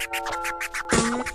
うん。